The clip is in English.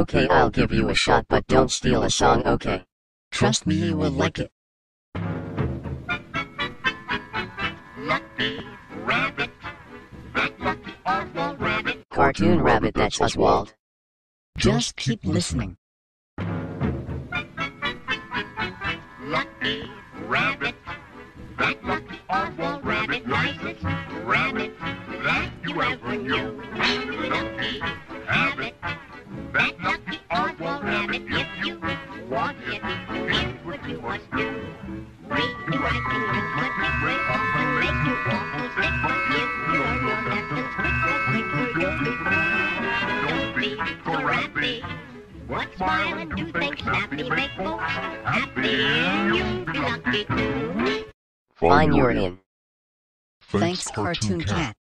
Okay, I'll give you a shot, but don't steal a song, okay? Trust me, you will like it. Lucky rabbit, that lucky Oswald rabbit. Cartoon Rabbit, that's Oswald. Just keep listening. Lucky rabbit, that lucky Oswald rabbit, nicest rabbit that you ever knew. Oswald. If you want it, here's what you must do. Read the writing and put the break up make you walk and. If you learn your lessons quick, quick, quick, you'll be. Don't be so. What smile and do things snappy make folks happy you'll be lucky too. Fine, you're in. Thanks, Cartoon Cat.